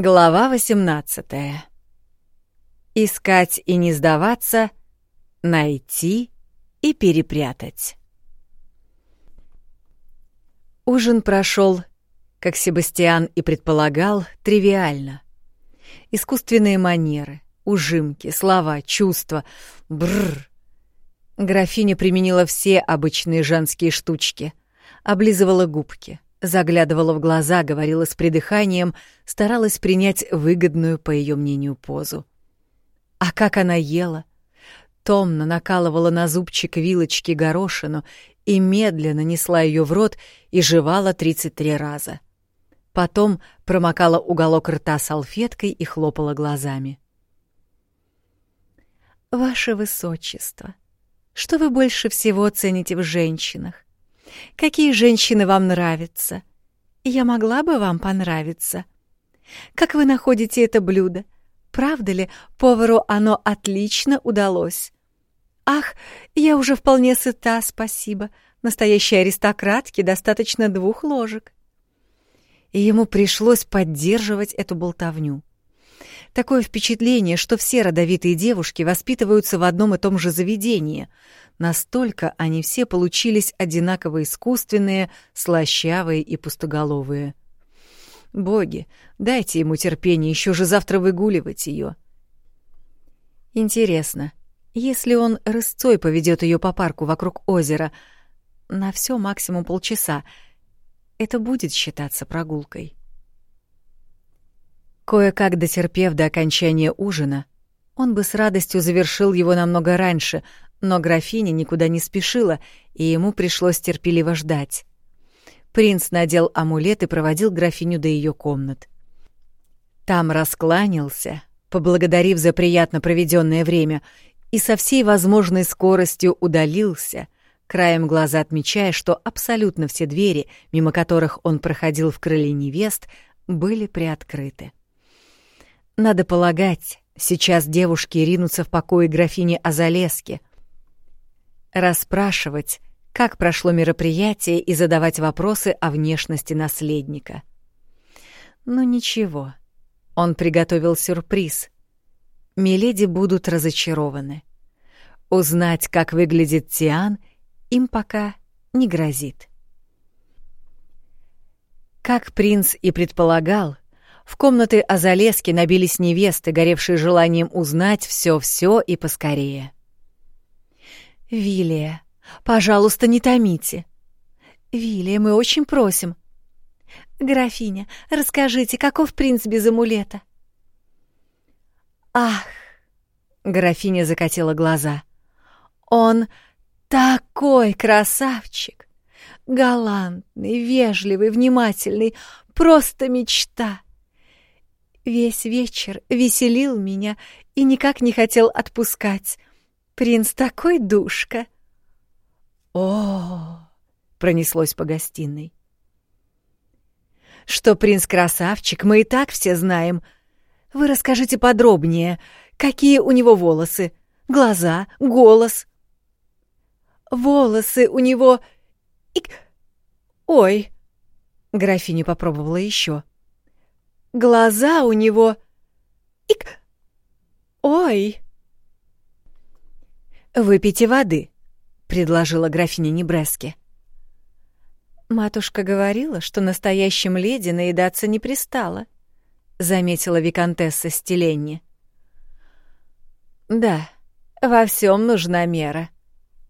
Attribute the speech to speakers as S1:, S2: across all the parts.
S1: Глава 18. Искать и не сдаваться, найти и перепрятать. Ужин прошел, как Себастьян и предполагал, тривиально. Искусственные манеры, ужимки, слова, чувства. Бррр. Графиня применила все обычные женские штучки. Облизывала губки, заглядывала в глаза, говорила с придыханием, старалась принять выгодную, по ее мнению, позу. А как она ела? Томно накалывала на зубчик вилочки горошину и медленно несла ее в рот и жевала 33 раза. Потом промокала уголок рта салфеткой и хлопала глазами. «Ваше Высочество, что вы больше всего цените в женщинах? Какие женщины вам нравятся? Я могла бы вам понравиться. Как вы находите это блюдо? Правда ли, повару оно отлично удалось? Ах, я уже вполне сыта, спасибо. Настоящей аристократке достаточно двух ложек. И ему пришлось поддерживать эту болтовню. Такое впечатление, что все родовитые девушки воспитываются в одном и том же заведении. Настолько они все получились одинаково искусственные, слащавые и пустоголовые. Боги, дайте ему терпение, еще же завтра выгуливать ее. Интересно, если он рысцой поведет ее по парку вокруг озера на все максимум полчаса, это будет считаться прогулкой. Кое-как дотерпев до окончания ужина, он бы с радостью завершил его намного раньше, но графиня никуда не спешила, и ему пришлось терпеливо ждать. Принц надел амулет и проводил графиню до ее комнат. Там раскланялся, поблагодарив за приятно проведенное время, и со всей возможной скоростью удалился, краем глаза отмечая, что абсолютно все двери, мимо которых он проходил в крыле невест, были приоткрыты. Надо полагать, сейчас девушки ринутся в покое графини Азалески. Расспрашивать, как прошло мероприятие и задавать вопросы о внешности наследника. Но ничего, он приготовил сюрприз. Миледи будут разочарованы. Узнать, как выглядит Тиан, им пока не грозит. Как принц и предполагал, в комнаты Азалески набились невесты, горевшие желанием узнать все-все и поскорее. «Вилия, Пожалуйста, не томите. Вилия, мы очень просим. Графиня, расскажите, каков принц без амулета? Ах! Графиня закатила глаза. Он такой красавчик! Галантный, вежливый, внимательный, просто мечта. Весь вечер веселил меня и никак не хотел отпускать. Принц такой душка. — о, пронеслось по гостиной. Что принц красавчик, мы и так все знаем. Вы расскажите подробнее, какие у него волосы, глаза, голос. Волосы у него... Ик... Ой, графиня попробовала еще. Глаза у него... Ик... Ой. Выпейте воды, предложила графиня Небрески. Матушка говорила, что настоящим леди наедаться не пристало, заметила виконтесса Стеленни. Да, во всем нужна мера,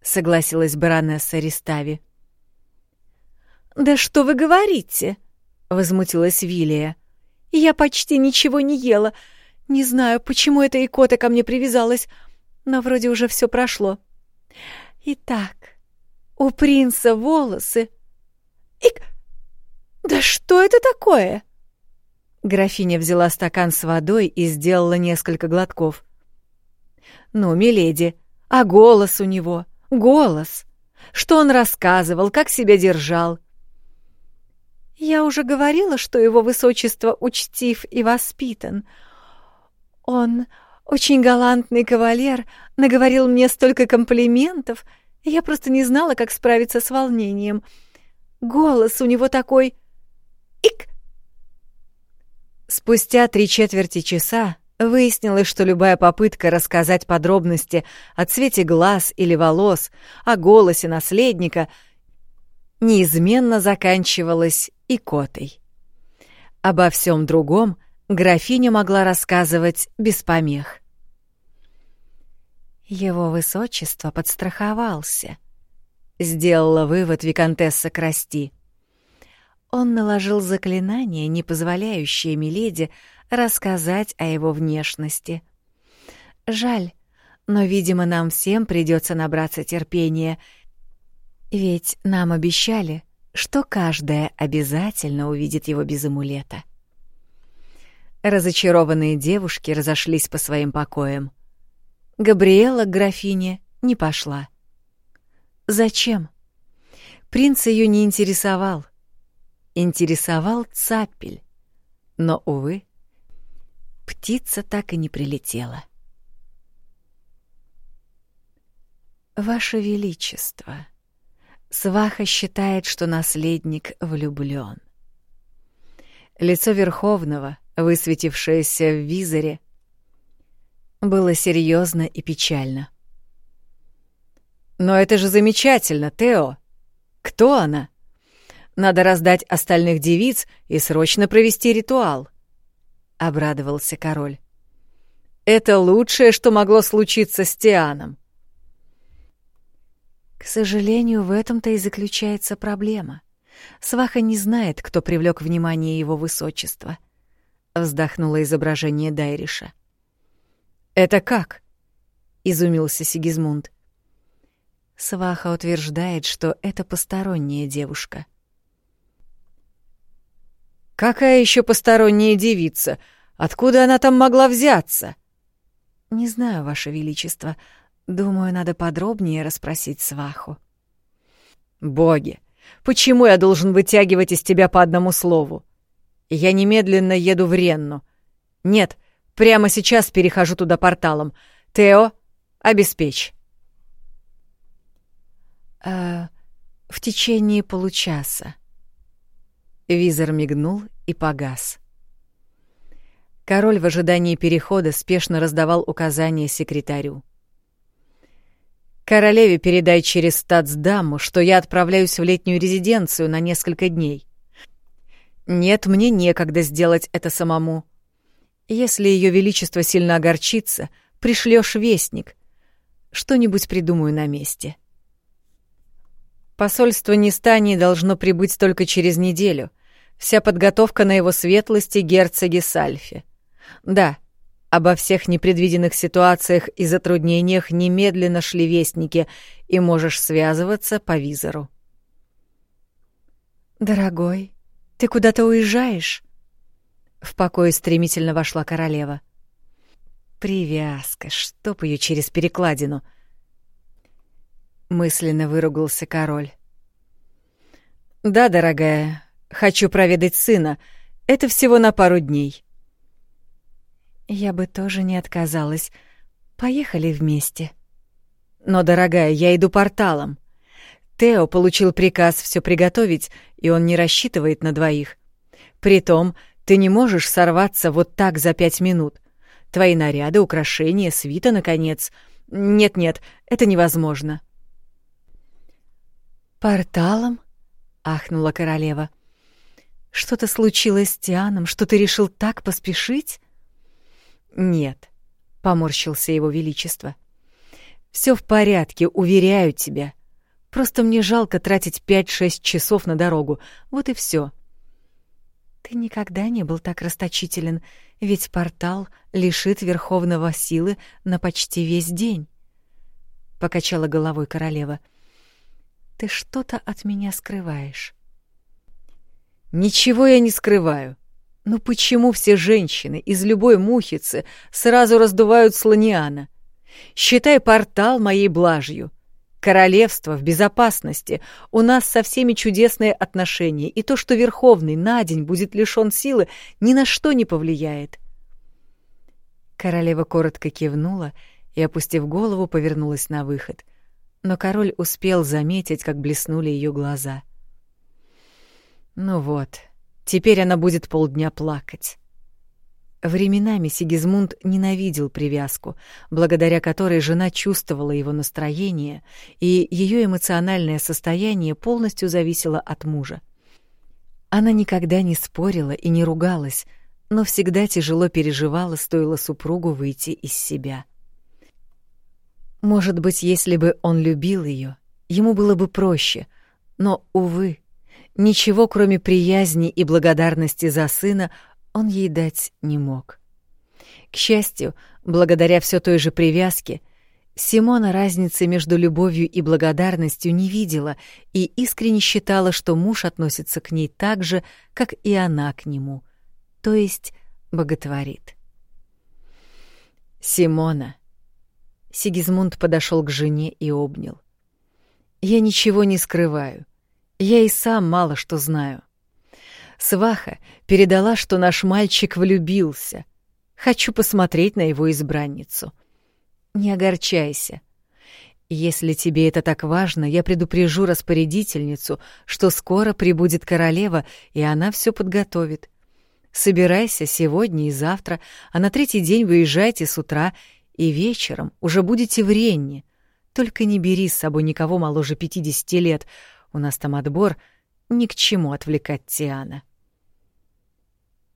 S1: согласилась баронесса Ристави. Да что вы говорите? возмутилась Вилия. Я почти ничего не ела. Не знаю, почему эта икота ко мне привязалась, но вроде уже все прошло. Итак, у принца волосы... Ик! Да что это такое? Графиня взяла стакан с водой и сделала несколько глотков. Ну, миледи, а голос у него? Голос! Что он рассказывал, как себя держал? Я уже говорила, что его высочество учтив и воспитан. Он очень галантный кавалер, наговорил мне столько комплиментов, я просто не знала, как справиться с волнением. Голос у него такой... Ик! Спустя три четверти часа выяснилось, что любая попытка рассказать подробности о цвете глаз или волос, о голосе наследника неизменно заканчивалась икотой. Обо всем другом графиня могла рассказывать без помех. Его высочество подстраховался, сделала вывод виконтесса Красти. Он наложил заклинание, не позволяющее Миледи рассказать о его внешности. Жаль, но, видимо, нам всем придется набраться терпения, ведь нам обещали, что каждая обязательно увидит его без амулета. Разочарованные девушки разошлись по своим покоям. Габриэла к графине не пошла. Зачем? Принц ее не интересовал. Интересовал цапель. Но, увы, птица так и не прилетела. Ваше Величество, Сваха считает, что наследник влюблён. Лицо Верховного, высветившееся в визоре, было серьезно и печально. «Но это же замечательно, Тео! Кто она? Надо раздать остальных девиц и срочно провести ритуал», — обрадовался король. «Это лучшее, что могло случиться с Тианом». К сожалению, в этом-то и заключается проблема. Сваха не знает, кто привлек внимание его высочества. Вздохнуло изображение Дайриша. «Это как?» — изумился Сигизмунд. Сваха утверждает, что это посторонняя девушка. «Какая еще посторонняя девица? Откуда она там могла взяться?» «Не знаю, Ваше Величество. Думаю, надо подробнее расспросить Сваху». «Боги, почему я должен вытягивать из тебя по одному слову? Я немедленно еду в Ренну. Нет, — Прямо сейчас перехожу туда порталом. Тео, обеспечь. Э, в течение получаса. Визор мигнул и погас. Король в ожидании перехода спешно раздавал указания секретарю. «Королеве передай через статсдаму, что я отправляюсь в летнюю резиденцию на несколько дней. Нет, мне некогда сделать это самому. Если Ее Величество сильно огорчится, пришлешь вестник. Что-нибудь придумаю на месте. Посольство Нестани должно прибыть только через неделю. Вся подготовка на его светлости герцоги Сальфи. Да, обо всех непредвиденных ситуациях и затруднениях немедленно шли вестники, и можешь связываться по визору. «Дорогой, ты куда-то уезжаешь?» В покой стремительно вошла королева. Привязка, чтоб ее через перекладину. Мысленно выругался король. Да, дорогая, хочу проведать сына. Это всего на пару дней. Я бы тоже не отказалась. Поехали вместе. Но, дорогая, я иду порталом. Тео получил приказ все приготовить, и он не рассчитывает на двоих. Притом, ты не можешь сорваться вот так за пять минут. Твои наряды, украшения, свита, наконец. Нет-нет, это невозможно. «Порталом?» — ахнула королева. «Что-то случилось с Тианом, что ты решил так поспешить?» «Нет», — поморщился его величество. «Все в порядке, уверяю тебя. Просто мне жалко тратить пять-шесть часов на дорогу. Вот и все. Ты никогда не был так расточителен, ведь портал лишит Верховного силы на почти весь день. Покачала головой королева. Ты что-то от меня скрываешь. Ничего я не скрываю. Но почему все женщины из любой мухицы сразу раздувают слониана? Считай портал моей блажью. Королевство в безопасности. У нас со всеми чудесные отношения, и то, что Верховный на день будет лишён силы, ни на что не повлияет. Королева коротко кивнула и, опустив голову, повернулась на выход. Но король успел заметить, как блеснули ее глаза. Ну вот, теперь она будет полдня плакать. Временами Сигизмунд ненавидел привязку, благодаря которой жена чувствовала его настроение, и ее эмоциональное состояние полностью зависело от мужа. Она никогда не спорила и не ругалась, но всегда тяжело переживала, стоило супругу выйти из себя. Может быть, если бы он любил ее, ему было бы проще, но, увы, ничего, кроме приязни и благодарности за сына, он ей дать не мог. К счастью, благодаря все той же привязке, Симона разницы между любовью и благодарностью не видела и искренне считала, что муж относится к ней так же, как и она к нему, то есть боготворит. «Симона!» Сигизмунд подошел к жене и обнял. «Я ничего не скрываю. Я и сам мало что знаю. Сваха передала, что наш мальчик влюбился. Хочу посмотреть на его избранницу. Не огорчайся. Если тебе это так важно, я предупрежу распорядительницу, что скоро прибудет королева, и она все подготовит. Собирайся сегодня и завтра, а на третий день выезжайте с утра, и вечером уже будете в Ренне. Только не бери с собой никого моложе пятидесяти лет. У нас там отбор, ни к чему отвлекать Тиана.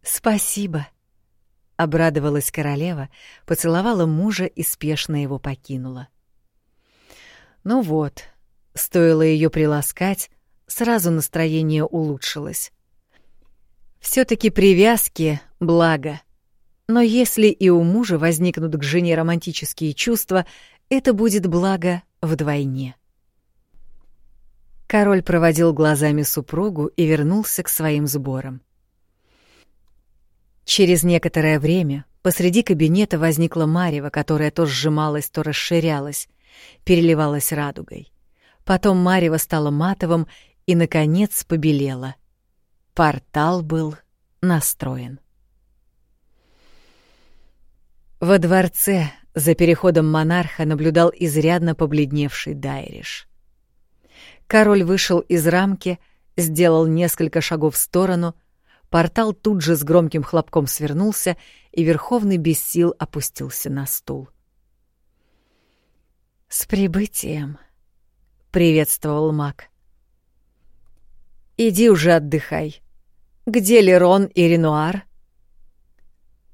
S1: «Спасибо», — обрадовалась королева, поцеловала мужа и спешно его покинула. Ну вот, стоило ее приласкать, сразу настроение улучшилось. все таки привязки — благо. Но если и у мужа возникнут к жене романтические чувства, это будет благо вдвойне. Король проводил глазами супругу и вернулся к своим сборам. Через некоторое время посреди кабинета возникла марево, которая то сжималась, то расширялась, переливалась радугой. Потом марево стало матовым и, наконец, побелело. Портал был настроен. Во дворце за переходом монарха наблюдал изрядно побледневший Дайриш. Король вышел из рамки, сделал несколько шагов в сторону, Портал тут же с громким хлопком свернулся, и Верховный без сил опустился на стул. «С прибытием!» — приветствовал маг. «Иди уже отдыхай. Где Лерон и Ренуар?»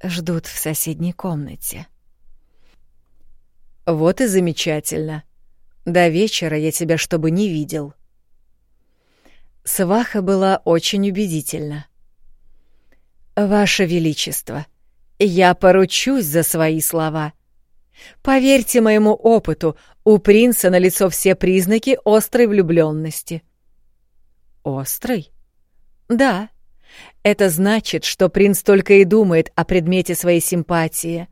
S1: «Ждут в соседней комнате». «Вот и замечательно. До вечера я тебя чтобы не видел». Сваха была очень убедительна. «Ваше Величество, я поручусь за свои слова. Поверьте моему опыту, у принца налицо все признаки острой влюбленности». «Острой?» «Да. Это значит, что принц только и думает о предмете своей симпатии.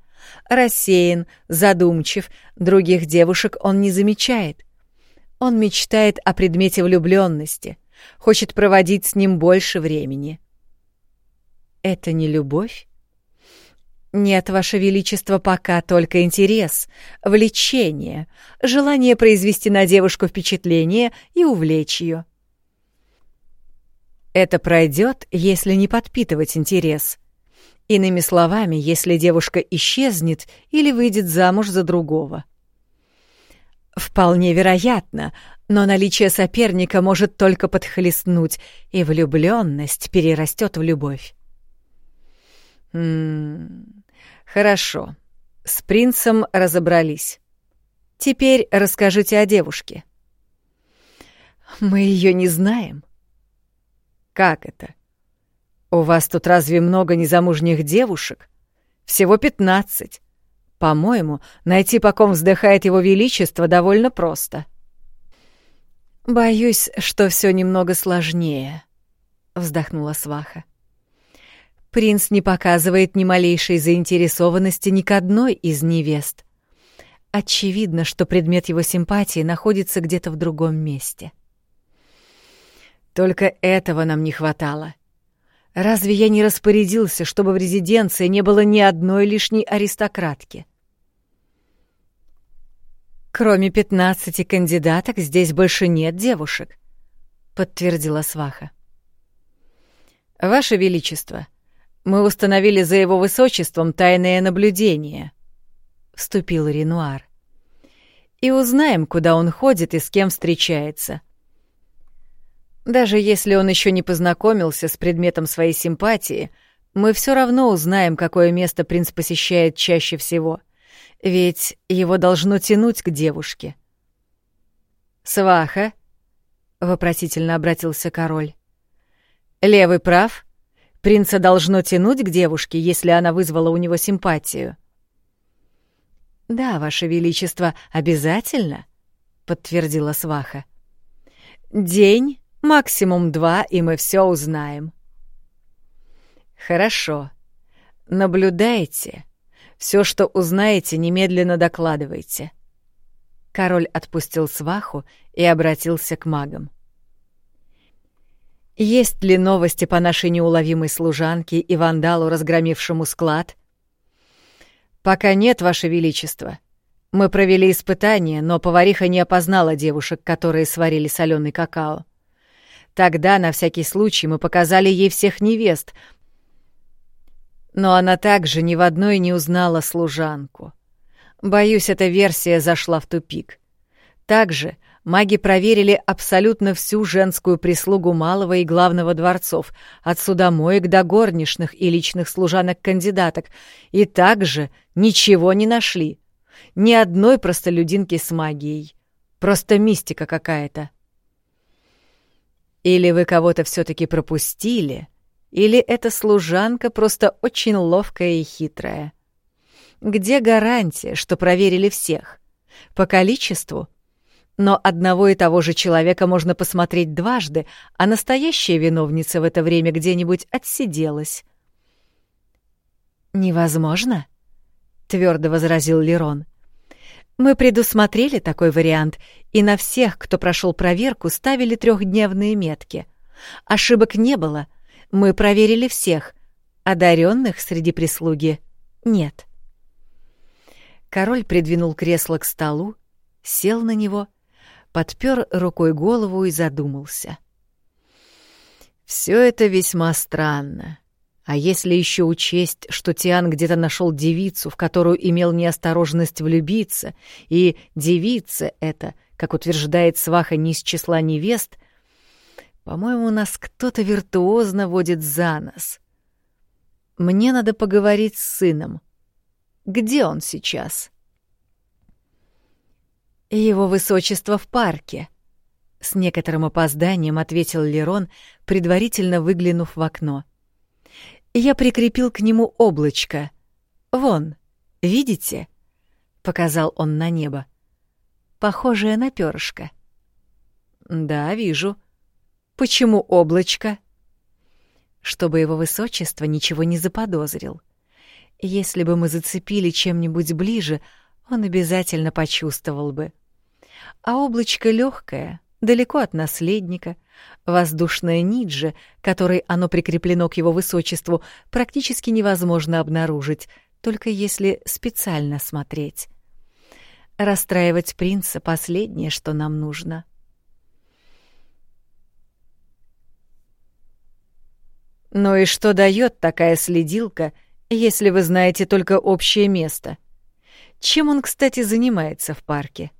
S1: Рассеян, задумчив, других девушек он не замечает. Он мечтает о предмете влюбленности, хочет проводить с ним больше времени» это не любовь? Нет, Ваше Величество, пока только интерес, влечение, желание произвести на девушку впечатление и увлечь ее. Это пройдет, если не подпитывать интерес. Иными словами, если девушка исчезнет или выйдет замуж за другого. Вполне вероятно, но наличие соперника может только подхлестнуть, и влюбленность перерастет в любовь. М хорошо. С принцем разобрались. Теперь расскажите о девушке. Мы ее не знаем. Как это? У вас тут разве много незамужних девушек? Всего пятнадцать. По-моему, найти, по ком вздыхает его величество, довольно просто. Боюсь, что все немного сложнее, вздохнула Сваха. Принц не показывает ни малейшей заинтересованности ни к одной из невест. Очевидно, что предмет его симпатии находится где-то в другом месте. Только этого нам не хватало. Разве я не распорядился, чтобы в резиденции не было ни одной лишней аристократки? Кроме пятнадцати кандидаток здесь больше нет девушек, подтвердила сваха. Ваше величество, Мы установили за его высочеством тайное наблюдение, вступил Ренуар. И узнаем, куда он ходит и с кем встречается. Даже если он еще не познакомился с предметом своей симпатии, мы все равно узнаем, какое место принц посещает чаще всего. Ведь его должно тянуть к девушке. «Сваха?» — вопросительно обратился король. «Левый прав?» Принца должно тянуть к девушке, если она вызвала у него симпатию. Да, ваше величество, обязательно, подтвердила сваха. День, максимум два, и мы все узнаем. Хорошо. Наблюдайте. Все, что узнаете, немедленно докладывайте. Король отпустил сваху и обратился к магам. Есть ли новости по нашей неуловимой служанке и вандалу, разгромившему склад? Пока нет, Ваше Величество. Мы провели испытание, но повариха не опознала девушек, которые сварили соленый какао. Тогда, на всякий случай, мы показали ей всех невест, но она также ни в одной не узнала служанку. Боюсь, эта версия зашла в тупик. Также Маги проверили абсолютно всю женскую прислугу малого и главного дворцов, от судомоек до горничных и личных служанок-кандидаток, и также ничего не нашли. Ни одной простолюдинки с магией. Просто мистика какая-то. Или вы кого-то все-таки пропустили, или эта служанка просто очень ловкая и хитрая. Где гарантия, что проверили всех? По количеству — но одного и того же человека можно посмотреть дважды, а настоящая виновница в это время где-нибудь отсиделась. «Невозможно», — твердо возразил Лерон. «Мы предусмотрели такой вариант, и на всех, кто прошел проверку, ставили трехдневные метки. Ошибок не было. Мы проверили всех. Одаренных среди прислуги нет». Король придвинул кресло к столу, сел на него подпер рукой голову и задумался. Все это весьма странно. А если еще учесть, что Тиан где-то нашел девицу, в которую имел неосторожность влюбиться, и девица эта, как утверждает сваха, не из числа невест, по-моему, нас кто-то виртуозно водит за нос. Мне надо поговорить с сыном. Где он сейчас?» «Его высочество в парке», — с некоторым опозданием ответил Лерон, предварительно выглянув в окно. «Я прикрепил к нему облачко. Вон, видите?» — показал он на небо. «Похожее на перышко». «Да, вижу. Почему облачко?» «Чтобы его высочество ничего не заподозрил. Если бы мы зацепили чем-нибудь ближе, он обязательно почувствовал бы. А облачко легкое, далеко от наследника, воздушная нить же, которой оно прикреплено к его высочеству, практически невозможно обнаружить, только если специально смотреть. Расстраивать принца — последнее, что нам нужно. «Ну и что дает такая следилка, если вы знаете только общее место?» Чем он, кстати, занимается в парке?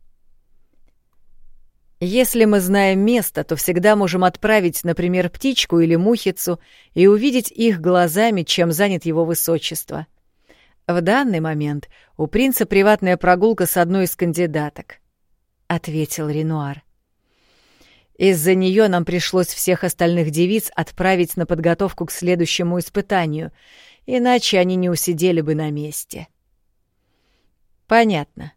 S1: Если мы знаем место, то всегда можем отправить, например, птичку или мухицу и увидеть их глазами, чем занят его высочество. В данный момент у принца приватная прогулка с одной из кандидаток, — ответил Ренуар. Из-за нее нам пришлось всех остальных девиц отправить на подготовку к следующему испытанию, иначе они не усидели бы на месте. — Понятно.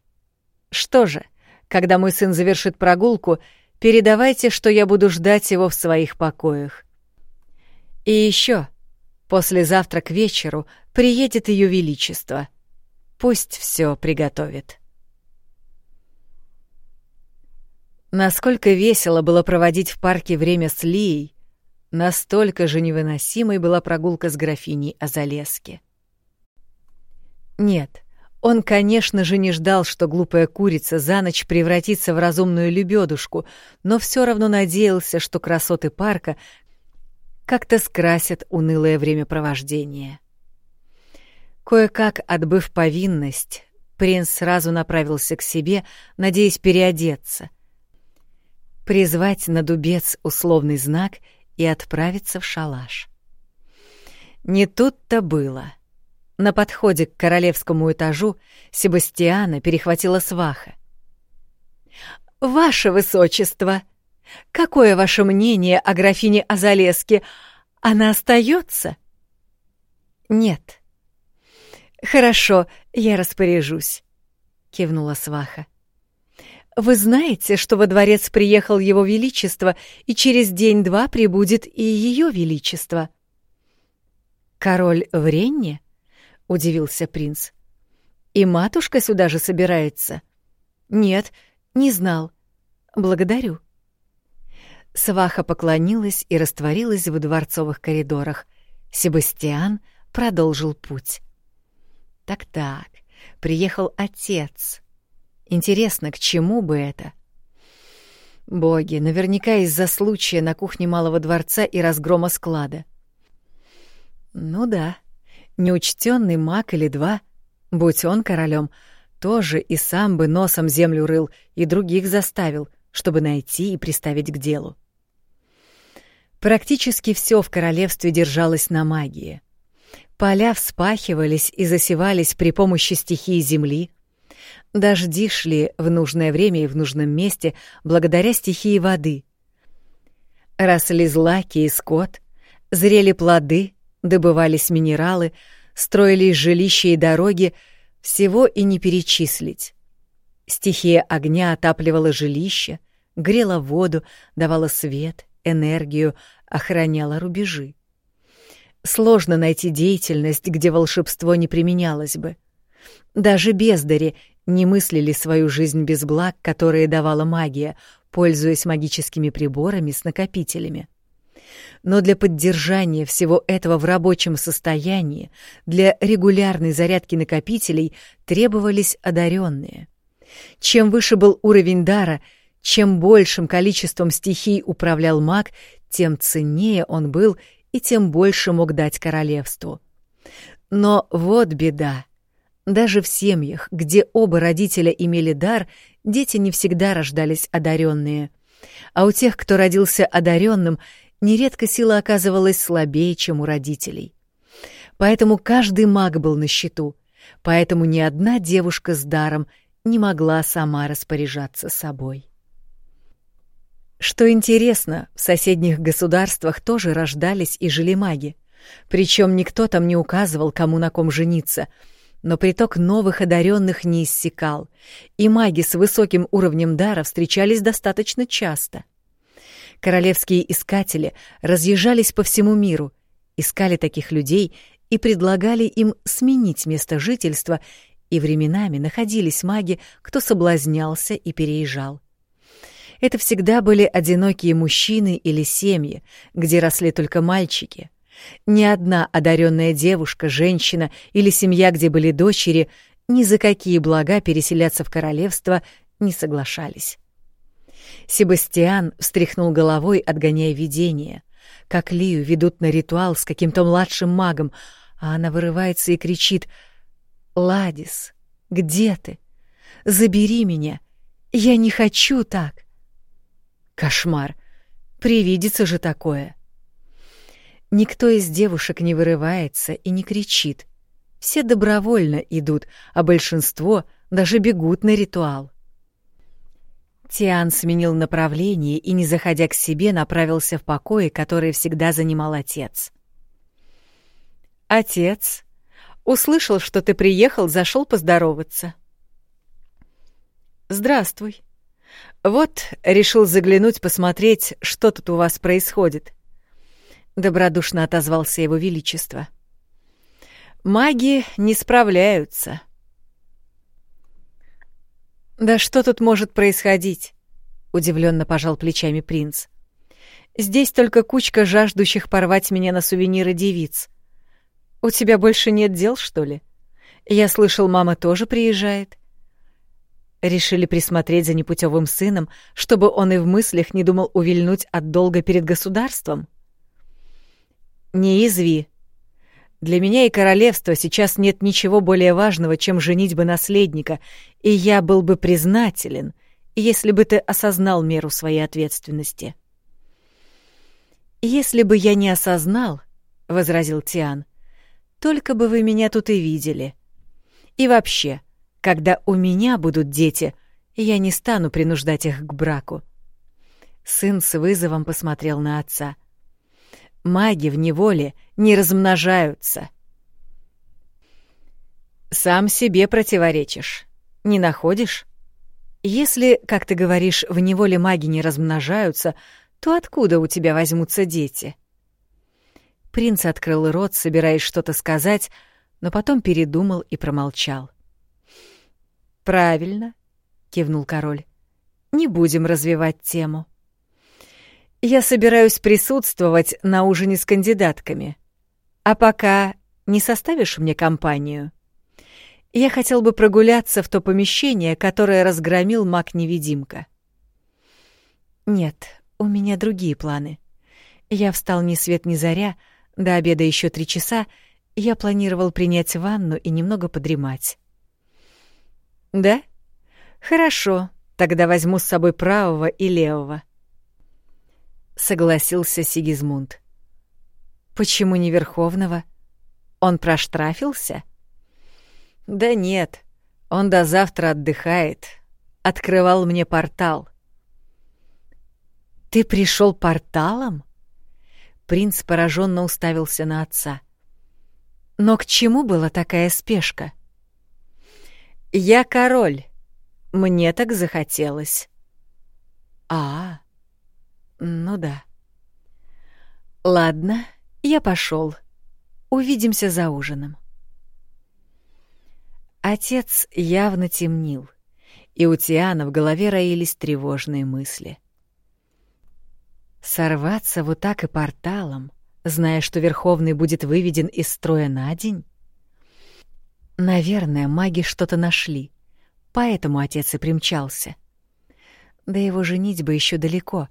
S1: Что же, когда мой сын завершит прогулку, передавайте, что я буду ждать его в своих покоях. И еще, послезавтра к вечеру приедет Ее Величество. Пусть все приготовит. Насколько весело было проводить в парке время с Лией, настолько же невыносимой была прогулка с графиней Азалески. Нет, он, конечно же, не ждал, что глупая курица за ночь превратится в разумную лебедушку, но все равно надеялся, что красоты парка, как-то скрасят унылое времяпровождение. Кое-как отбыв повинность, принц сразу направился к себе, надеясь переодеться, призвать на дубец условный знак и отправиться в шалаш. Не тут-то было. На подходе к королевскому этажу Себастьяна перехватила сваха. «Ваше высочество, какое ваше мнение о графине Азалеске? Она остается?» «Нет». «Хорошо, я распоряжусь», — кивнула сваха. «Вы знаете, что во дворец приехал его величество, и через день-два прибудет и ее величество?» «Король в Ренне?» — удивился принц. «И матушка сюда же собирается?» «Нет, не знал. Благодарю». Сваха поклонилась и растворилась в дворцовых коридорах. Себастьян продолжил путь. «Так-так, приехал отец. Интересно, к чему бы это?» Боги, наверняка из-за случая на кухне Малого дворца и разгрома склада. Ну да, неучтенный маг или два, будь он королем, тоже и сам бы носом землю рыл и других заставил, чтобы найти и приставить к делу. Практически все в королевстве держалось на магии. Поля вспахивались и засевались при помощи стихии земли. Дожди шли в нужное время и в нужном месте благодаря стихии воды. Росли злаки и скот, зрели плоды, добывались минералы, строились жилища и дороги, всего и не перечислить. Стихия огня отапливала жилище, грела воду, давала свет, энергию, охраняла рубежи. Сложно найти деятельность, где волшебство не применялось бы. Даже бездари не мыслили свою жизнь без благ, которые давала магия, пользуясь магическими приборами с накопителями. Но для поддержания всего этого в рабочем состоянии, для регулярной зарядки накопителей требовались одаренные. Чем выше был уровень дара, чем большим количеством стихий управлял маг, тем ценнее он был и тем больше мог дать королевству. Но вот беда. Даже в семьях, где оба родителя имели дар, дети не всегда рождались одаренные. А у тех, кто родился одаренным, нередко сила оказывалась слабее, чем у родителей. Поэтому каждый маг был на счету, поэтому ни одна девушка с даром не могла сама распоряжаться собой. Что интересно, в соседних государствах тоже рождались и жили маги. Причем никто там не указывал, кому на ком жениться, но приток новых одаренных не иссякал, и маги с высоким уровнем дара встречались достаточно часто. Королевские искатели разъезжались по всему миру, искали таких людей и предлагали им сменить место жительства, и временами находились маги, кто соблазнялся и переезжал. Это всегда были одинокие мужчины или семьи, где росли только мальчики. Ни одна одаренная девушка, женщина или семья, где были дочери, ни за какие блага переселяться в королевство не соглашались. Себастьян встряхнул головой, отгоняя видение. Как Лию ведут на ритуал с каким-то младшим магом, а она вырывается и кричит «Ладис, где ты? Забери меня! Я не хочу так!» Кошмар! Привидится же такое! Никто из девушек не вырывается и не кричит. Все добровольно идут, а большинство даже бегут на ритуал. Тиан сменил направление и, не заходя к себе, направился в покои, которые всегда занимал отец. «Отец, услышал, что ты приехал, зашел поздороваться». «Здравствуй. Вот, решил заглянуть, посмотреть, что тут у вас происходит». Добродушно отозвался его величество. «Маги не справляются». «Да что тут может происходить?» — удивленно пожал плечами принц. «Здесь только кучка жаждущих порвать меня на сувениры девиц. У тебя больше нет дел, что ли? Я слышал, мама тоже приезжает». Решили присмотреть за непутевым сыном, чтобы он и в мыслях не думал увильнуть от долга перед государством? Не изви. Для меня и королевства сейчас нет ничего более важного, чем женить бы наследника, и я был бы признателен, если бы ты осознал меру своей ответственности. Если бы я не осознал, — возразил Тиан, — только бы вы меня тут и видели. И вообще, когда у меня будут дети, я не стану принуждать их к браку. Сын с вызовом посмотрел на отца. Маги в неволе не размножаются. Сам себе противоречишь. Не находишь? Если, как ты говоришь, в неволе маги не размножаются, то откуда у тебя возьмутся дети? Принц открыл рот, собираясь что-то сказать, но потом передумал и промолчал. «Правильно», — кивнул король. «Не будем развивать тему. Я собираюсь присутствовать на ужине с кандидатками. А пока не составишь мне компанию? Я хотел бы прогуляться в то помещение, которое разгромил маг-невидимка». «Нет, у меня другие планы. Я встал ни свет ни заря, до обеда еще три часа, я планировал принять ванну и немного подремать. «Да? Хорошо, тогда возьму с собой правого и левого», — согласился Сигизмунд. «Почему не Верховного? Он проштрафился?» «Да нет, он до завтра отдыхает. Открывал мне портал». «Ты пришел порталом?» Принц пораженно уставился на отца. «Но к чему была такая спешка?» «Я король. Мне так захотелось». «А, ну да». «Ладно, я пошел. Увидимся за ужином». Отец явно темнил, и у Тиана в голове роились тревожные мысли — Сорваться вот так и порталом, зная, что Верховный будет выведен из строя на день? Наверное, маги что-то нашли, поэтому отец и примчался. Да его женить бы еще далеко,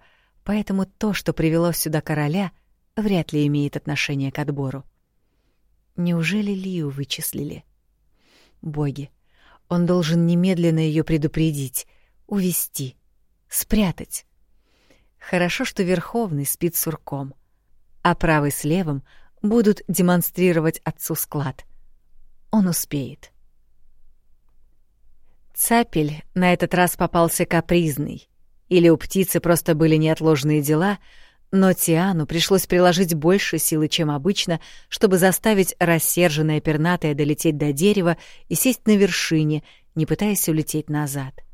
S1: поэтому то, что привело сюда короля, вряд ли имеет отношение к отбору. Неужели Лию вычислили? Боги, он должен немедленно ее предупредить, увести, спрятать. Хорошо, что Верховный спит сурком, а правый с левым будут демонстрировать отцу склад. Он успеет. Цапель на этот раз попался капризный. Или у птицы просто были неотложные дела, но Тиану пришлось приложить больше силы, чем обычно, чтобы заставить рассерженное пернатое долететь до дерева и сесть на вершине, не пытаясь улететь назад. —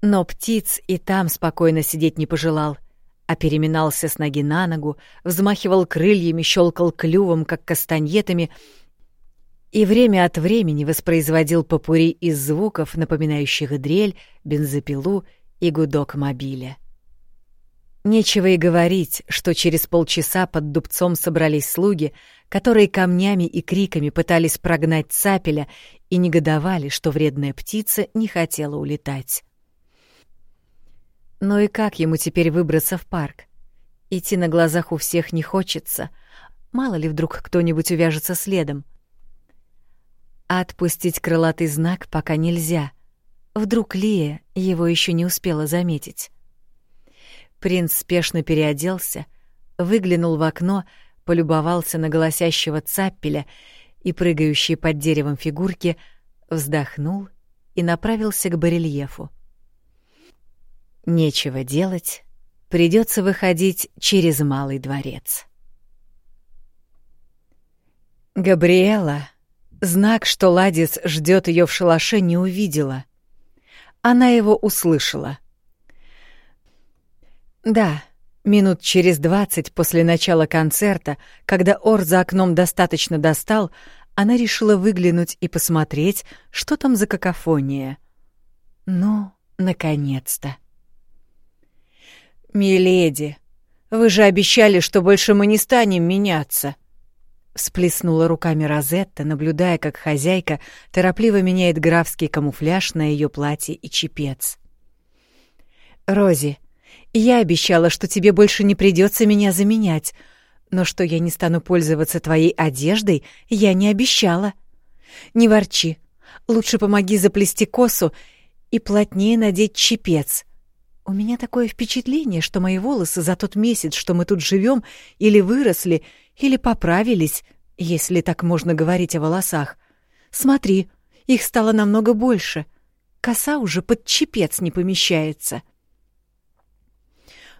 S1: но птиц и там спокойно сидеть не пожелал, а переминался с ноги на ногу, взмахивал крыльями, щелкал клювом, как кастаньетами, и время от времени воспроизводил попури из звуков, напоминающих дрель, бензопилу и гудок мобиля. Нечего и говорить, что через полчаса под дубцом собрались слуги, которые камнями и криками пытались прогнать цапеля и негодовали, что вредная птица не хотела улетать. Но и как ему теперь выбраться в парк? Идти на глазах у всех не хочется. Мало ли вдруг кто-нибудь увяжется следом. Отпустить крылатый знак пока нельзя. Вдруг Лия его еще не успела заметить. Принц спешно переоделся, выглянул в окно, полюбовался на голосящего цаппеля и прыгающие под деревом фигурки, вздохнул и направился к барельефу. Нечего делать, придется выходить через Малый дворец. Габриэла, знак, что Ладис ждет ее в шалаше, не увидела. Она его услышала. Да, минут через двадцать после начала концерта, когда Ор за окном достаточно достал, она решила выглянуть и посмотреть, что там за какофония. Ну, наконец-то. «Миледи, вы же обещали, что больше мы не станем меняться!» Всплеснула руками Розетта, наблюдая, как хозяйка торопливо меняет графский камуфляж на ее платье и чепец. «Рози, я обещала, что тебе больше не придется меня заменять, Но что я не стану пользоваться твоей одеждой, я не обещала. Не ворчи. Лучше помоги заплести косу и плотнее надеть чепец. У меня такое впечатление, что мои волосы за тот месяц, что мы тут живем, или выросли, или поправились, если так можно говорить о волосах. Смотри, их стало намного больше. Коса уже под чепец не помещается.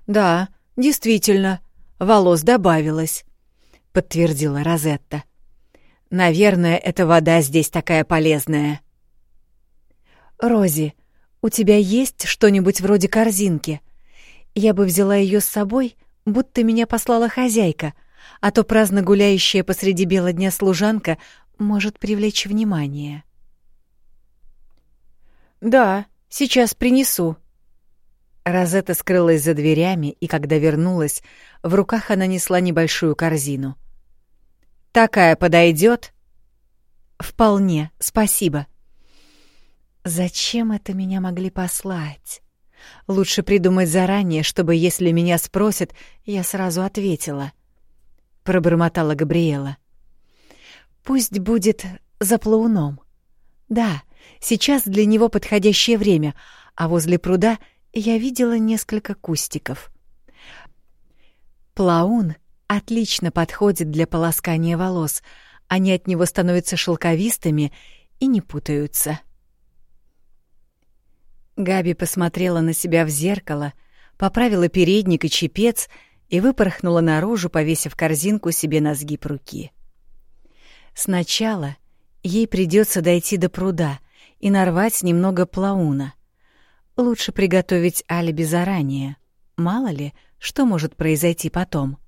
S1: Да, действительно, волос добавилось, подтвердила Розетта. Наверное, эта вода здесь такая полезная. Рози, у тебя есть что-нибудь вроде корзинки? Я бы взяла ее с собой, будто меня послала хозяйка, а то праздно гуляющая посреди бела дня служанка может привлечь внимание. Да, сейчас принесу. Розетта скрылась за дверями, и когда вернулась, в руках она несла небольшую корзину. «Такая подойдет?» «Вполне, спасибо». «Зачем это меня могли послать?» «Лучше придумать заранее, чтобы, если меня спросят, я сразу ответила», — пробормотала Габриэла. «Пусть будет за плауном. Да, сейчас для него подходящее время, а возле пруда — я видела несколько кустиков. Плаун отлично подходит для полоскания волос, они от него становятся шелковистыми и не путаются. Габи посмотрела на себя в зеркало, поправила передник и чепец и выпорхнула наружу, повесив корзинку себе на сгиб руки. Сначала ей придется дойти до пруда и нарвать немного плауна. Лучше приготовить алиби заранее. Мало ли, что может произойти потом.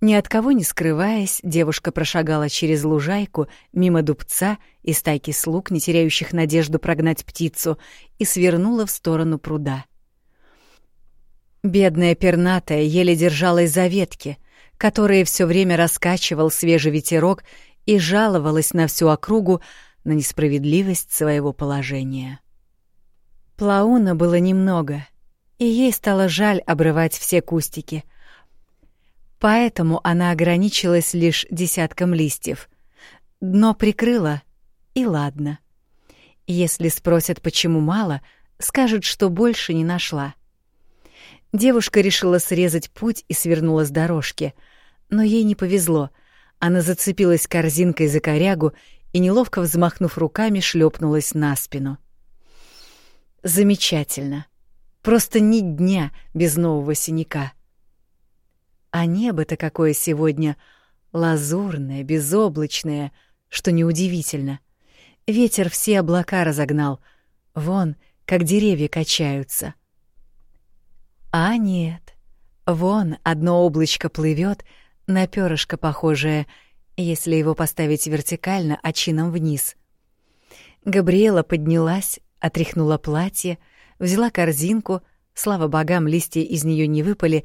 S1: Ни от кого не скрываясь, девушка прошагала через лужайку, мимо дубца и стайки слуг, не теряющих надежду прогнать птицу, и свернула в сторону пруда. Бедная пернатая еле держалась за ветки, которые все время раскачивал свежий ветерок и жаловалась на всю округу на несправедливость своего положения. Плауна было немного, и ей стало жаль обрывать все кустики. Поэтому она ограничилась лишь десятком листьев. Дно прикрыла, и ладно. Если спросят, почему мало, скажут, что больше не нашла. Девушка решила срезать путь и свернула с дорожки, но ей не повезло. Она зацепилась корзинкой за корягу и, неловко взмахнув руками, шлепнулась на спину. Замечательно. Просто ни дня без нового синяка. А небо-то какое сегодня лазурное, безоблачное, что неудивительно. Ветер все облака разогнал. Вон, как деревья качаются. А нет. Вон одно облачко плывет, на перышко похожее, если его поставить вертикально, а чином вниз. Габриэла поднялась, отряхнула платье, взяла корзинку, слава богам, листья из нее не выпали,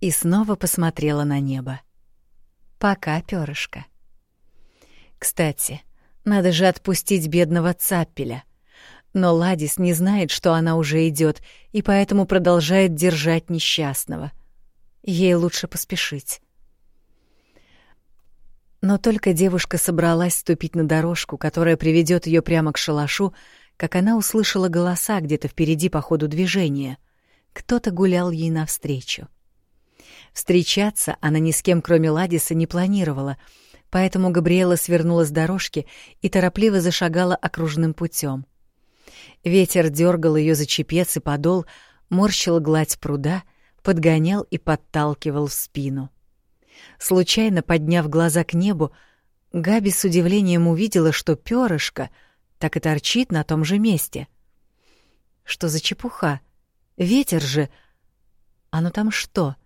S1: и снова посмотрела на небо. Пока, перышко. Кстати, надо же отпустить бедного цаппеля. Но Ладис не знает, что она уже идет, и поэтому продолжает держать несчастного. Ей лучше поспешить. Но только девушка собралась ступить на дорожку, которая приведет ее прямо к шалашу, как она услышала голоса где-то впереди по ходу движения. Кто-то гулял ей навстречу. Встречаться она ни с кем, кроме Ладиса, не планировала, поэтому Габриэла свернула с дорожки и торопливо зашагала окружным путем. Ветер дергал ее за чепец и подол, морщил гладь пруда, подгонял и подталкивал в спину. Случайно подняв глаза к небу, Габи с удивлением увидела, что перышко — так и торчит на том же месте. Что за чепуха? Ветер же. Оно там что,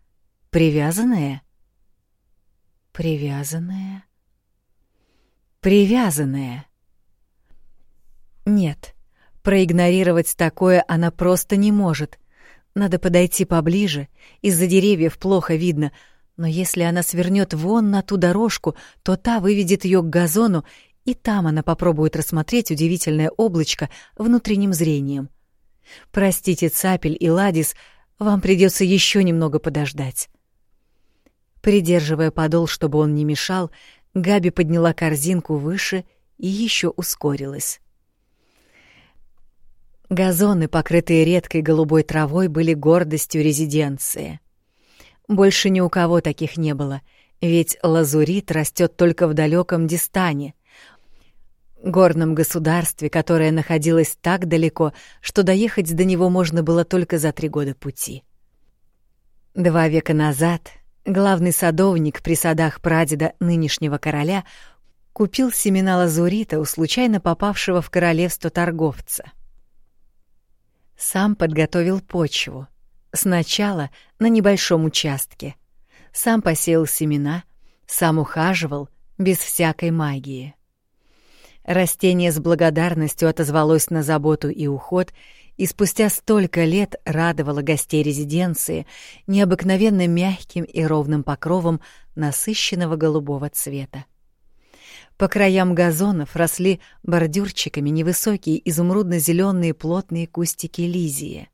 S1: привязанное? Привязанное? Привязанное. Нет, проигнорировать такое она просто не может. Надо подойти поближе, из-за деревьев плохо видно, но если она свернет вон на ту дорожку, то та выведет ее к газону, и там она попробует рассмотреть удивительное облачко внутренним зрением. Простите, Цапель и Ладис, вам придется еще немного подождать. Придерживая подол, чтобы он не мешал, Габи подняла корзинку выше и еще ускорилась. Газоны, покрытые редкой голубой травой, были гордостью резиденции. Больше ни у кого таких не было, ведь лазурит растет только в далеком Дистане, горном государстве, которое находилось так далеко, что доехать до него можно было только за три года пути. Два века назад главный садовник при садах прадеда нынешнего короля купил семена лазурита у случайно попавшего в королевство торговца. Сам подготовил почву, сначала на небольшом участке, сам посеял семена, сам ухаживал, без всякой магии. Растение с благодарностью отозвалось на заботу и уход, и спустя столько лет радовало гостей резиденции необыкновенно мягким и ровным покровом насыщенного голубого цвета. По краям газонов росли бордюрчиками невысокие изумрудно-зеленые плотные кустики лизии.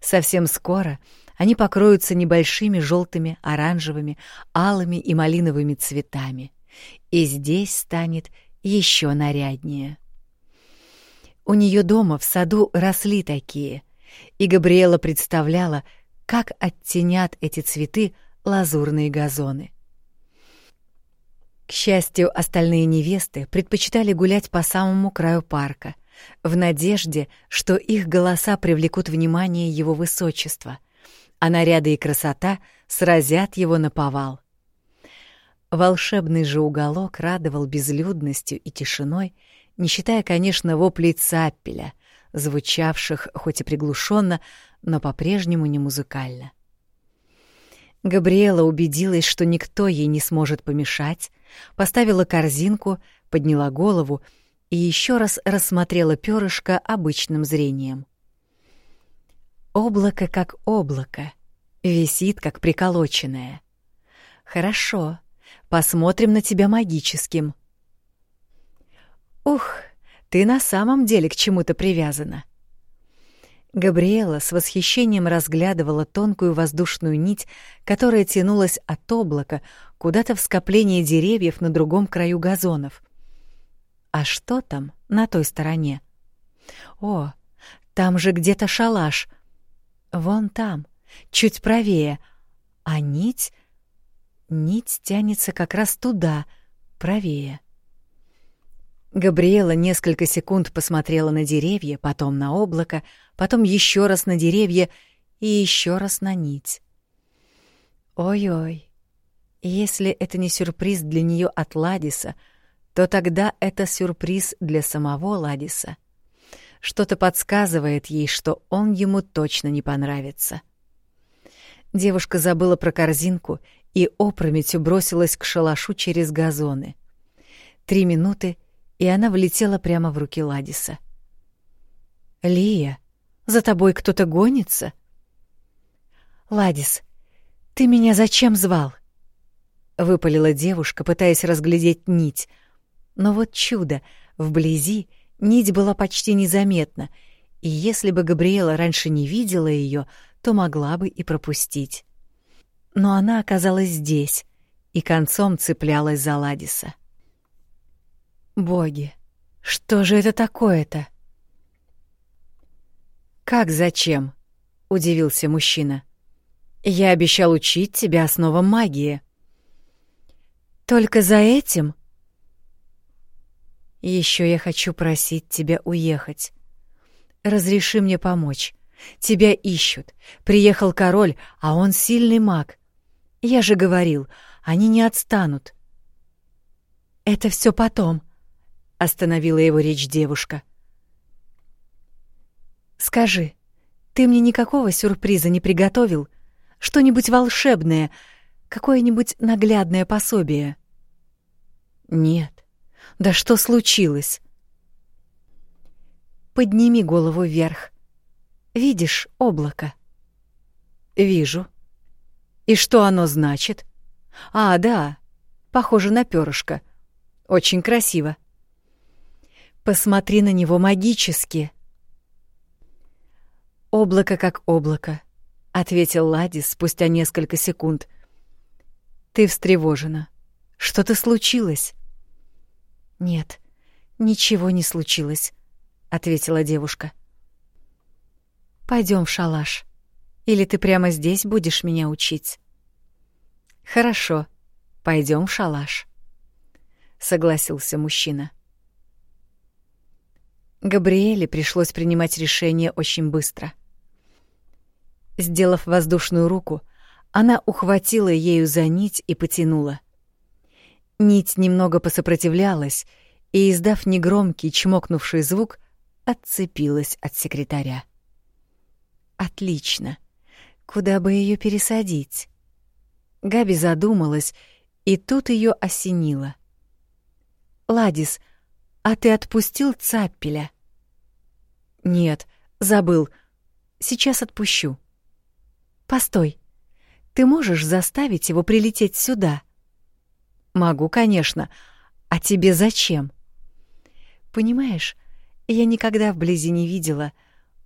S1: Совсем скоро они покроются небольшими желтыми, оранжевыми, алыми и малиновыми цветами, и здесь станет еще наряднее. У нее дома в саду росли такие, и Габриэла представляла, как оттенят эти цветы лазурные газоны. К счастью, остальные невесты предпочитали гулять по самому краю парка, в надежде, что их голоса привлекут внимание его высочества, а наряды и красота сразят его на повал. Волшебный же уголок радовал безлюдностью и тишиной, не считая, конечно, воплей цаппеля, звучавших хоть и приглушенно, но по-прежнему не музыкально. Габриэла убедилась, что никто ей не сможет помешать, поставила корзинку, подняла голову и еще раз рассмотрела перышко обычным зрением. Облако как облако, висит как приколоченное. Хорошо, Посмотрим на тебя магическим. Ух, ты на самом деле к чему-то привязана. Габриэла с восхищением разглядывала тонкую воздушную нить, которая тянулась от облака куда-то в скопление деревьев на другом краю газонов. А что там на той стороне? О, там же где-то шалаш. Вон там, чуть правее. А нить Нить тянется как раз туда, правее. Габриэла несколько секунд посмотрела на деревья, потом на облако, потом еще раз на деревья и еще раз на нить. Ой-ой, если это не сюрприз для нее от Ладиса, то тогда это сюрприз для самого Ладиса. Что-то подсказывает ей, что он ему точно не понравится. Девушка забыла про корзинку и опрометью бросилась к шалашу через газоны. Три минуты, и она влетела прямо в руки Ладиса. «Лия, за тобой кто-то гонится?» «Ладис, ты меня зачем звал?» — выпалила девушка, пытаясь разглядеть нить. Но вот чудо, вблизи нить была почти незаметна, и если бы Габриэла раньше не видела ее, то могла бы и пропустить но она оказалась здесь и концом цеплялась за Ладиса. Боги, что же это такое-то? Как зачем? удивился мужчина. Я обещал учить тебя основам магии. Только за этим? Еще я хочу просить тебя уехать. Разреши мне помочь. Тебя ищут. Приехал король, а он сильный маг. Я же говорил, они не отстанут. Это все потом, остановила его речь девушка. Скажи, ты мне никакого сюрприза не приготовил? Что-нибудь волшебное, какое-нибудь наглядное пособие? Нет. Да что случилось? Подними голову вверх. Видишь облако? Вижу. И что оно значит? А, да, похоже на перышко. Очень красиво. Посмотри на него магически. Облако как облако, ответил Ладис спустя несколько секунд. Ты встревожена. Что-то случилось? Нет, ничего не случилось, ответила девушка. Пойдем в шалаш. Или ты прямо здесь будешь меня учить? Хорошо, пойдем в шалаш, согласился мужчина. Габриэле пришлось принимать решение очень быстро. Сделав воздушную руку, она ухватила ею за нить и потянула. Нить немного посопротивлялась и, издав негромкий чмокнувший звук, отцепилась от секретаря. Отлично. Куда бы ее пересадить? Габи задумалась, и тут ее осенило. Ладис, а ты отпустил Цаппеля? Нет, забыл. Сейчас отпущу. Постой. Ты можешь заставить его прилететь сюда? Могу, конечно. А тебе зачем? Понимаешь, я никогда вблизи не видела.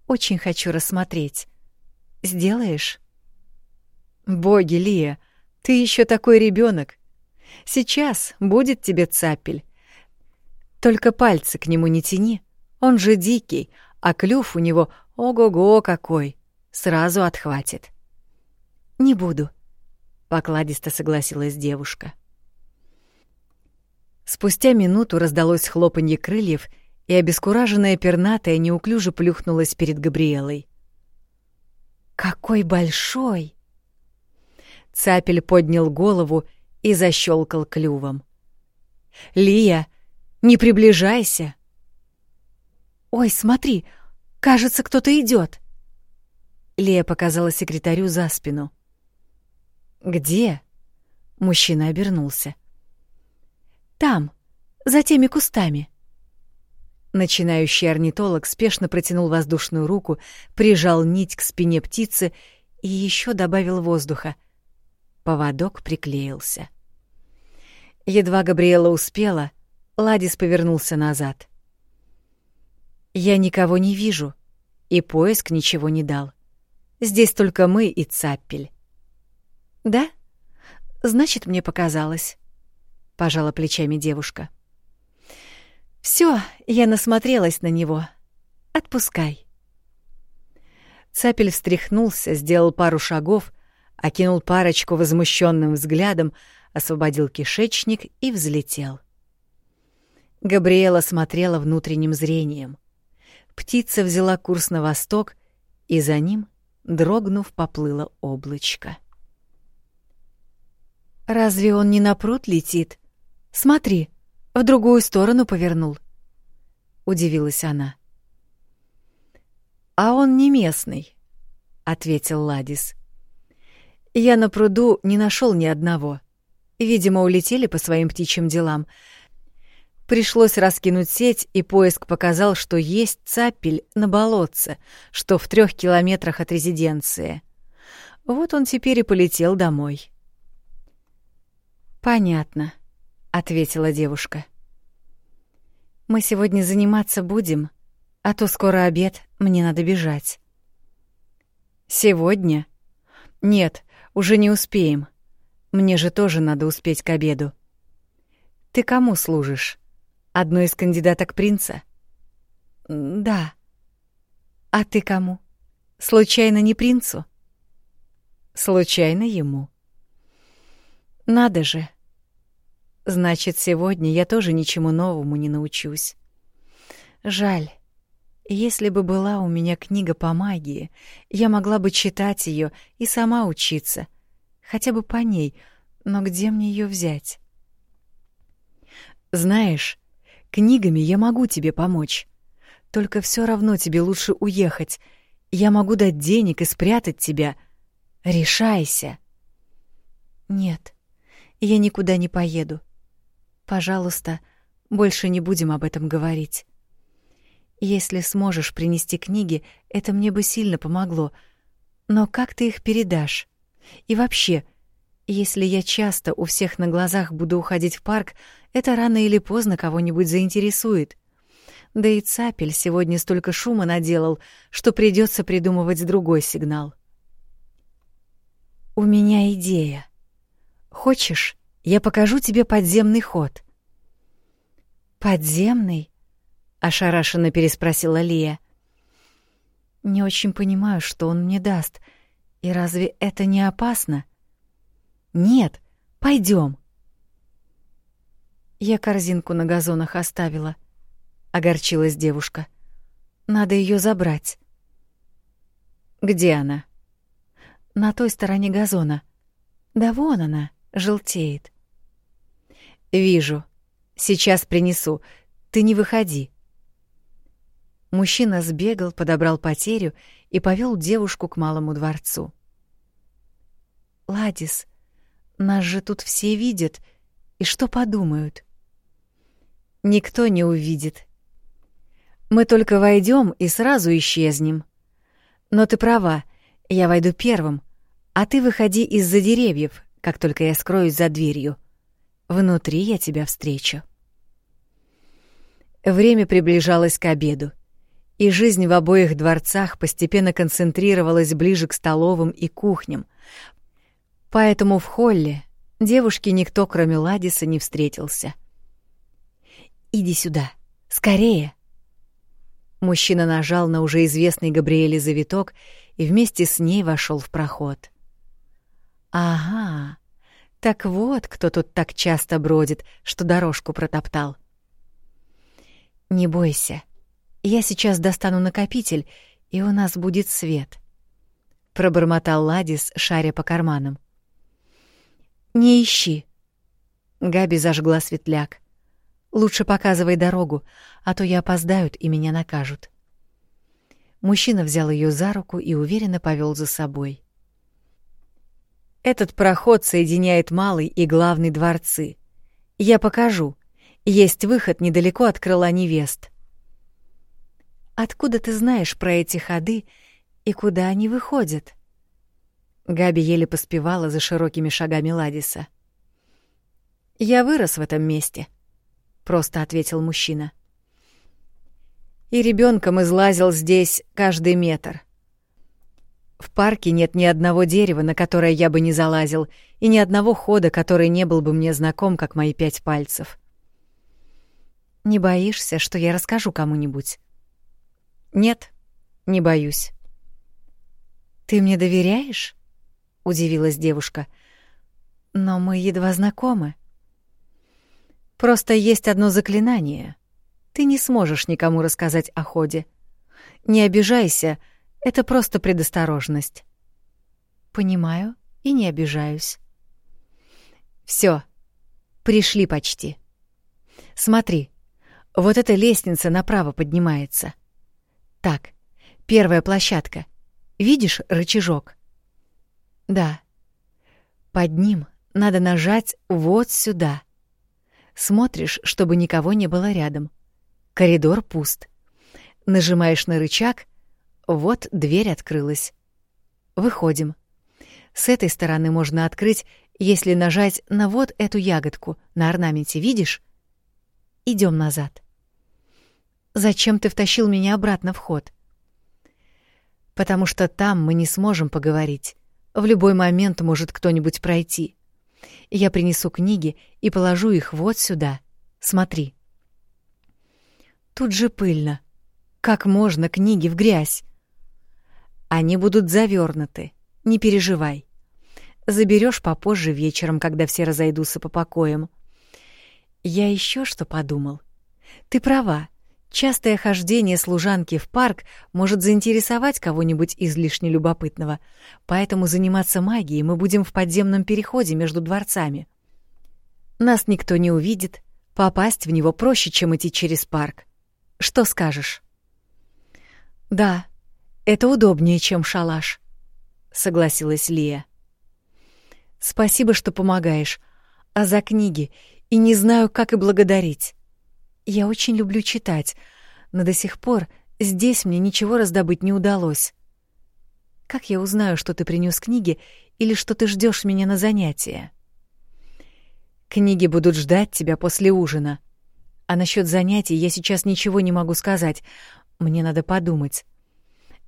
S1: Очень хочу рассмотреть. Сделаешь? Боги, Лия, ты еще такой ребенок. Сейчас будет тебе цапель. Только пальцы к нему не тяни. Он же дикий, а клюв у него ого-го какой. Сразу отхватит. Не буду, покладисто согласилась девушка. Спустя минуту раздалось хлопанье крыльев, и обескураженная пернатая неуклюже плюхнулась перед Габриэлой. «Какой большой!» Цапель поднял голову и защелкал клювом. «Лия, не приближайся!» «Ой, смотри, кажется, кто-то идет. Лия показала секретарю за спину. «Где?» Мужчина обернулся. «Там, за теми кустами». Начинающий орнитолог спешно протянул воздушную руку, прижал нить к спине птицы и еще добавил воздуха. Поводок приклеился. Едва Габриэла успела, Ладис повернулся назад. «Я никого не вижу», и поиск ничего не дал. Здесь только мы и Цаппель. Да? Значит, мне показалось. Пожала плечами девушка. Все, я насмотрелась на него. Отпускай. Цапель встряхнулся, сделал пару шагов, окинул парочку возмущенным взглядом, освободил кишечник и взлетел. Габриэла смотрела внутренним зрением. Птица взяла курс на восток, и за ним, дрогнув, поплыло облачко. Разве он не на пруд летит? Смотри, в другую сторону повернул. Удивилась она. А он не местный, ответил Ладис. Я на пруду не нашел ни одного. Видимо, улетели по своим птичьим делам. Пришлось раскинуть сеть, и поиск показал, что есть цапель на болотце, что в трех километрах от резиденции. Вот он теперь и полетел домой. «Понятно», — ответила девушка. «Мы сегодня заниматься будем, а то скоро обед, мне надо бежать». «Сегодня?» «Нет, уже не успеем. Мне же тоже надо успеть к обеду». «Ты кому служишь? Одной из кандидаток принца?» «Да». «А ты кому? Случайно не принцу?» «Случайно ему». Надо же. Значит, сегодня я тоже ничему новому не научусь. Жаль. Если бы была у меня книга по магии, я могла бы читать ее и сама учиться, хотя бы по ней, но где мне ее взять? Знаешь, книгами я могу тебе помочь. Только все равно тебе лучше уехать. Я могу дать денег и спрятать тебя. Решайся. Нет я никуда не поеду. Пожалуйста, больше не будем об этом говорить. Если сможешь принести книги, это мне бы сильно помогло. Но как ты их передашь? И вообще, если я часто у всех на глазах буду уходить в парк, это рано или поздно кого-нибудь заинтересует. Да и Цапель сегодня столько шума наделал, что придется придумывать другой сигнал. У меня идея Хочешь, я покажу тебе подземный ход?» «Подземный?» — ошарашенно переспросила Лия. «Не очень понимаю, что он мне даст. И разве это не опасно?» «Нет, пойдем. «Я корзинку на газонах оставила», — огорчилась девушка. «Надо ее забрать». «Где она?» «На той стороне газона. Да вон она, желтеет». «Вижу. Сейчас принесу. Ты не выходи». Мужчина сбегал, подобрал потерю и повел девушку к малому дворцу. «Ладис, нас же тут все видят. И что подумают?» «Никто не увидит. Мы только войдем и сразу исчезнем. Но ты права, я войду первым, а ты выходи из-за деревьев, как только я скроюсь за дверью. Внутри я тебя встречу». Время приближалось к обеду, и жизнь в обоих дворцах постепенно концентрировалась ближе к столовым и кухням. Поэтому в холле девушке никто, кроме Ладиса, не встретился. «Иди сюда, скорее!» Мужчина нажал на уже известный Габриэле завиток и вместе с ней вошел в проход. «Ага, так вот кто тут так часто бродит, что дорожку протоптал». «Не бойся. Я сейчас достану накопитель, и у нас будет свет», — пробормотал Ладис, шаря по карманам. «Не ищи». Габи зажгла светляк. «Лучше показывай дорогу, а то я опоздают и меня накажут». Мужчина взял ее за руку и уверенно повел за собой. «Этот проход соединяет малый и главный дворцы. Я покажу. Есть выход недалеко от крыла невест. Откуда ты знаешь про эти ходы и куда они выходят? Габи еле поспевала за широкими шагами Ладиса. Я вырос в этом месте, просто ответил мужчина. И ребенком излазил здесь каждый метр. В парке нет ни одного дерева, на которое я бы не залазил, и ни одного хода, который не был бы мне знаком, как мои пять пальцев. Не боишься, что я расскажу кому-нибудь? Нет, не боюсь. Ты мне доверяешь? удивилась девушка. Но мы едва знакомы. Просто есть одно заклинание. Ты не сможешь никому рассказать о ходе. Не обижайся, это просто предосторожность. Понимаю и не обижаюсь. Все, пришли почти. Смотри, вот эта лестница направо поднимается. Так, первая площадка. Видишь рычажок? Да. Под ним надо нажать вот сюда. Смотришь, чтобы никого не было рядом. Коридор пуст. Нажимаешь на рычаг, вот дверь открылась. Выходим. С этой стороны можно открыть, если нажать на вот эту ягодку на орнаменте, видишь? Идем назад. Зачем ты втащил меня обратно в ход? Потому что там мы не сможем поговорить. В любой момент может кто-нибудь пройти. Я принесу книги и положу их вот сюда. Смотри. Тут же пыльно. Как можно книги в грязь? Они будут завернуты. Не переживай. Заберешь попозже вечером, когда все разойдутся по покоям. Я еще что подумал. Ты права. Частое хождение служанки в парк может заинтересовать кого-нибудь излишне любопытного, поэтому заниматься магией мы будем в подземном переходе между дворцами. Нас никто не увидит, попасть в него проще, чем идти через парк. Что скажешь? Да, это удобнее, чем шалаш, согласилась Лия. Спасибо, что помогаешь, а за книги и не знаю, как и благодарить. Я очень люблю читать, но до сих пор здесь мне ничего раздобыть не удалось. Как я узнаю, что ты принес книги или что ты ждешь меня на занятия? Книги будут ждать тебя после ужина. А насчет занятий я сейчас ничего не могу сказать. Мне надо подумать.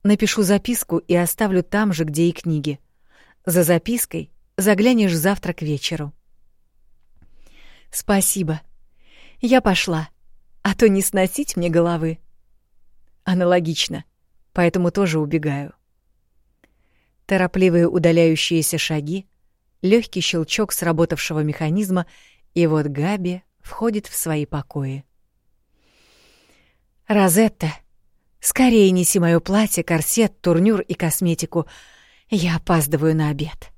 S1: Напишу записку и оставлю там же, где и книги. За запиской заглянешь завтра к вечеру. Спасибо. Я пошла, а то не сносить мне головы. Аналогично, поэтому тоже убегаю. Торопливые удаляющиеся шаги, легкий щелчок сработавшего механизма, и вот Габи входит в свои покои. «Розетта, скорее неси моё платье, корсет, турнюр и косметику. Я опаздываю на обед».